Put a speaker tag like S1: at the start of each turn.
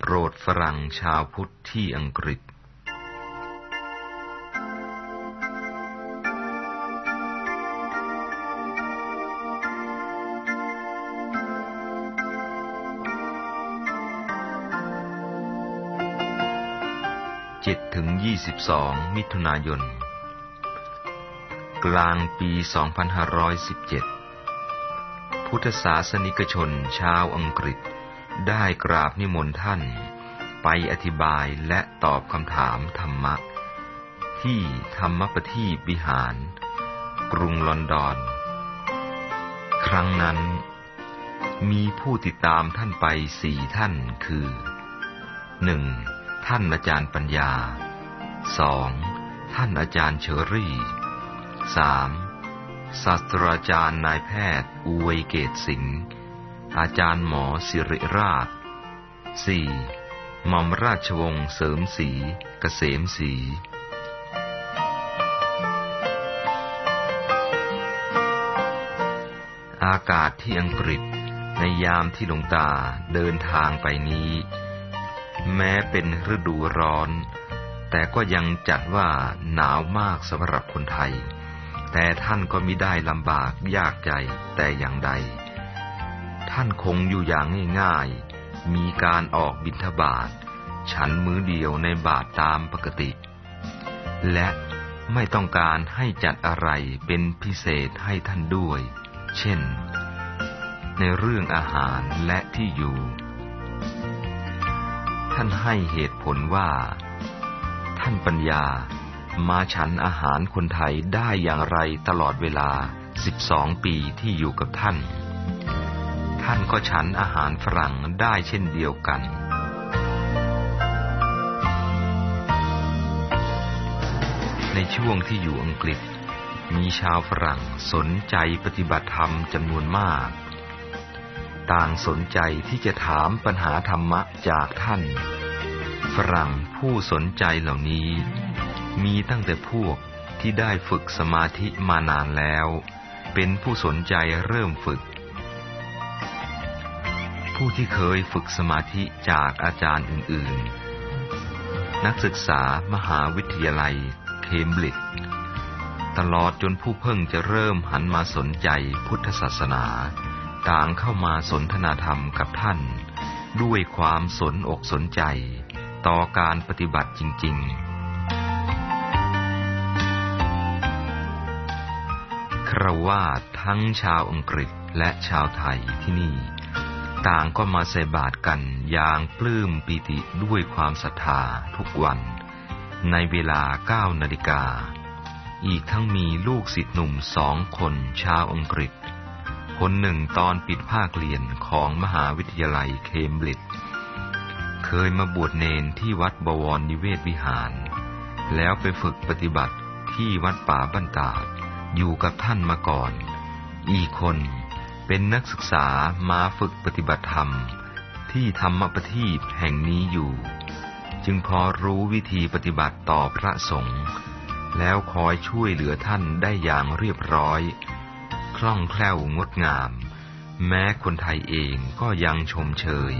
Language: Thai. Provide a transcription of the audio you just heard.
S1: โปรดฝรั่งชาวพุทธที่อังกฤษ 7ถึง 22 มิถุนายน กลางปี 2517 พุทธศาสนิกชนชาวอังกฤษ ได้กราบนิมนต์ท่าน ไปอธิบายและตอบคำถามธรรมะ ที่ธรรมปทีบิหาร กรุงลอนดอน ครั้งนั้น มีผู้ติดตามท่านไปสี่ท่านคือหนึ่งท่านอาจารย์ปัญญาสองท่านอาจารย์เชอรี่สามศาสตราจารย์นายแพทย์อวยเกตสิงห์ อาจารย์หมอสิริราช 4. หม่อมราชวงศ์เสริมศรีเกษมศรีอากาศที่อังกฤษในยามที่หลวงตาเดินทางไปนี้ แม้เป็นฤดูร้อน แต่ก็ยังจัดว่าหนาวมากสำหรับคนไทย แต่ท่านก็มิได้ลำบากยากใจแต่อย่างใด ท่านคงอยู่อย่างง่ายๆ มีการออกบิณฑบาต ฉันมื้อเดียวในบาทตามปกติ และไม่ต้องการให้จัดอะไรเป็นพิเศษให้ท่านด้วย เช่น ในเรื่องอาหารและที่อยู่ ท่านให้เหตุผลว่า ท่านปัญญามาฉันอาหารคนไทยได้อย่างไรตลอดเวลา 12 ปีที่อยู่กับท่าน ท่านก็ฉันอาหารฝรั่งได้เช่นเดียวกัน ในช่วงที่อยู่อังกฤษ มีชาวฝรั่งสนใจปฏิบัติธรรมจำนวนมาก ต่างสนใจที่จะถามปัญหาธรรมะจากท่าน ฝรั่งผู้สนใจเหล่านี้ มีตั้งแต่พวกที่ได้ฝึกสมาธิมานานแล้ว เป็นผู้สนใจเริ่มฝึก ผู้ที่เคยฝึกสมาธิจากอาจารย์อื่น ๆ นักศึกษามหาวิทยาลัย เคมบริดจ์ตลอดจนผู้เพิ่งจะเริ่มหันมาสนใจพุทธศาสนา ต่างเข้ามาสนทนาธรรมกับท่าน ด้วยความสนอกสนใจ ต่อการปฏิบัติจริง ๆคราวาทั้งชาวอังกฤษและชาวไทยที่นี่ ต่างก็มาใส่บาตรกันอย่างปลื้มปีติด้วยความศรัทธาทุกวัน ในเวลาเก้านาฬิกา อีกทั้งมีลูกศิษย์หนุ่มสองคนชาวอังกฤษ คนหนึ่งตอนปิดภาคเรียนของมหาวิทยาลัยเคมบริดจ์เคยมาบวชเนนที่วัดบวรนิเวศวิหาร แล้วไปฝึกปฏิบัติที่วัดป่าบันตาดอยู่กับท่านมาก่อน อีกคน เป็นนักศึกษามาฝึกปฏิบัติธรรม ที่ธรรมปทีปแห่งนี้อยู่ จึงพอรู้วิธีปฏิบัติต่อพระสงฆ์แล้วคอยช่วยเหลือท่านได้อย่างเรียบร้อย คล่องแคล่วงดงาม แม้คนไทยเองก็ยังชมเชย